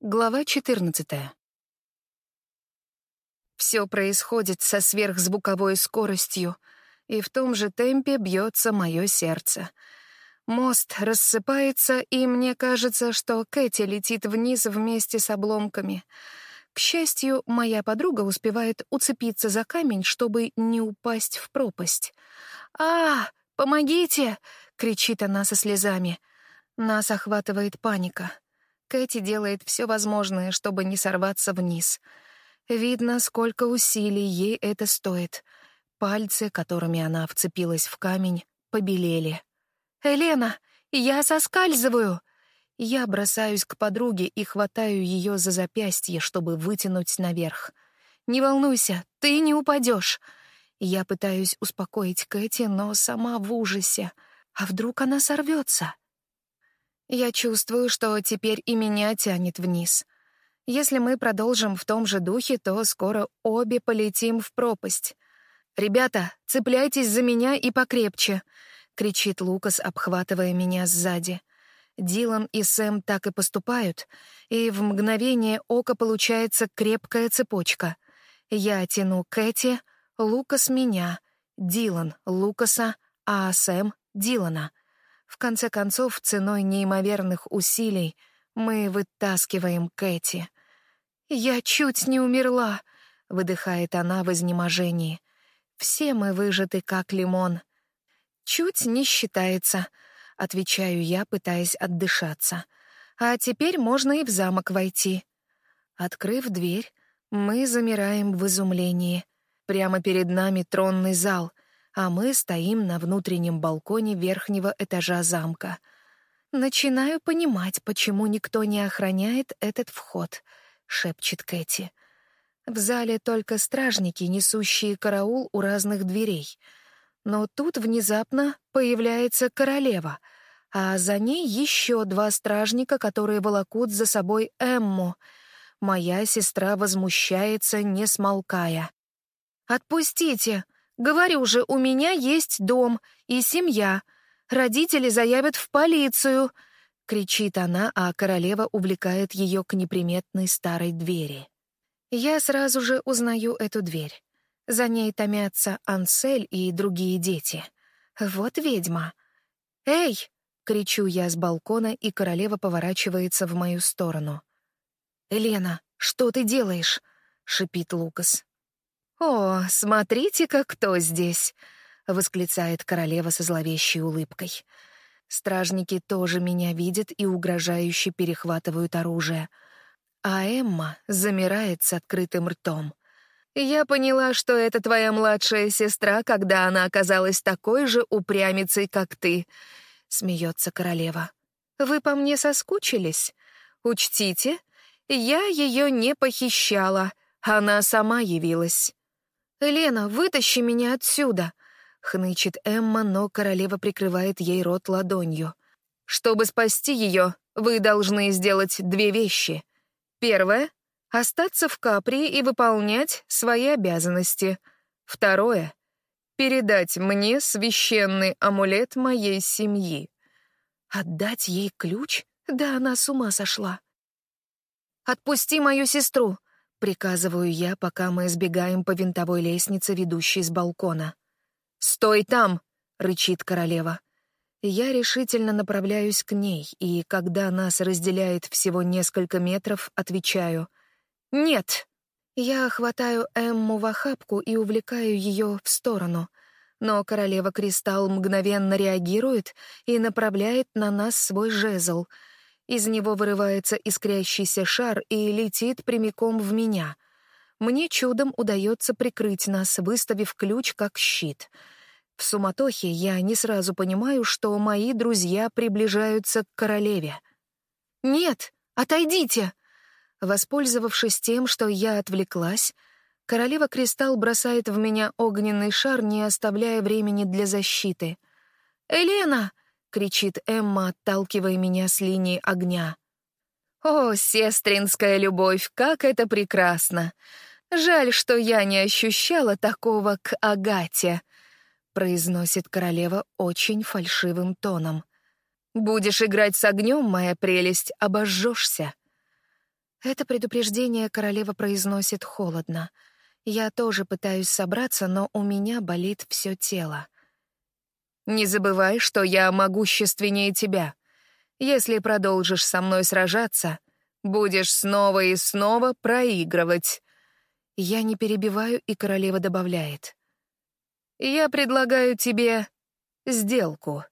Глава 14. Все происходит со сверхзвуковой скоростью, и в том же темпе бьется мое сердце. Мост рассыпается, и мне кажется, что Кэти летит вниз вместе с обломками. К счастью, моя подруга успевает уцепиться за камень, чтобы не упасть в пропасть. «А, помогите!» — кричит она со слезами. Нас охватывает паника. Кэти делает все возможное, чтобы не сорваться вниз. Видно, сколько усилий ей это стоит. Пальцы, которыми она вцепилась в камень, побелели. «Елена, я соскальзываю!» Я бросаюсь к подруге и хватаю ее за запястье, чтобы вытянуть наверх. «Не волнуйся, ты не упадешь!» Я пытаюсь успокоить Кэти, но сама в ужасе. А вдруг она сорвется? Я чувствую, что теперь и меня тянет вниз. Если мы продолжим в том же духе, то скоро обе полетим в пропасть. «Ребята, цепляйтесь за меня и покрепче!» — кричит Лукас, обхватывая меня сзади. Дилан и Сэм так и поступают, и в мгновение ока получается крепкая цепочка. Я тяну Кэти, Лукас — меня, Дилан — Лукаса, а Сэм — Дилана. В конце концов, ценой неимоверных усилий мы вытаскиваем Кэти. «Я чуть не умерла», — выдыхает она в изнеможении. «Все мы выжаты, как лимон». «Чуть не считается», — отвечаю я, пытаясь отдышаться. «А теперь можно и в замок войти». Открыв дверь, мы замираем в изумлении. Прямо перед нами тронный зал — а мы стоим на внутреннем балконе верхнего этажа замка. «Начинаю понимать, почему никто не охраняет этот вход», — шепчет Кэти. В зале только стражники, несущие караул у разных дверей. Но тут внезапно появляется королева, а за ней еще два стражника, которые волокут за собой Эмму. Моя сестра возмущается, не смолкая. «Отпустите!» Говорю же, у меня есть дом и семья. Родители заявят в полицию!» — кричит она, а королева увлекает ее к неприметной старой двери. Я сразу же узнаю эту дверь. За ней томятся Ансель и другие дети. Вот ведьма. «Эй!» — кричу я с балкона, и королева поворачивается в мою сторону. «Елена, что ты делаешь?» — шипит Лукас. «О, смотрите-ка, кто здесь!» — восклицает королева со зловещей улыбкой. Стражники тоже меня видят и угрожающе перехватывают оружие. А Эмма замирает с открытым ртом. «Я поняла, что это твоя младшая сестра, когда она оказалась такой же упрямицей, как ты», — смеется королева. «Вы по мне соскучились? Учтите, я ее не похищала, она сама явилась». «Лена, вытащи меня отсюда!» — хнычет Эмма, но королева прикрывает ей рот ладонью. «Чтобы спасти ее, вы должны сделать две вещи. Первое — остаться в Капри и выполнять свои обязанности. Второе — передать мне священный амулет моей семьи. Отдать ей ключ? Да она с ума сошла. «Отпусти мою сестру!» Приказываю я, пока мы сбегаем по винтовой лестнице, ведущей с балкона. «Стой там!» — рычит королева. Я решительно направляюсь к ней, и когда нас разделяет всего несколько метров, отвечаю «Нет!». Я хватаю Эмму в охапку и увлекаю ее в сторону, но королева Кристалл мгновенно реагирует и направляет на нас свой жезл — из него вырывается искрящийся шар и летит прямиком в меня. Мне чудом удается прикрыть нас, выставив ключ как щит. В суматохе я не сразу понимаю, что мои друзья приближаются к королеве. «Нет, отойдите!» Воспользовавшись тем, что я отвлеклась, королева Кристалл бросает в меня огненный шар, не оставляя времени для защиты. «Елена!» — кричит Эмма, отталкивая меня с линии огня. «О, сестринская любовь, как это прекрасно! Жаль, что я не ощущала такого к Агате», — произносит королева очень фальшивым тоном. «Будешь играть с огнем, моя прелесть, обожжешься». Это предупреждение королева произносит холодно. Я тоже пытаюсь собраться, но у меня болит все тело. «Не забывай, что я могущественнее тебя. Если продолжишь со мной сражаться, будешь снова и снова проигрывать». Я не перебиваю, и королева добавляет. «Я предлагаю тебе сделку».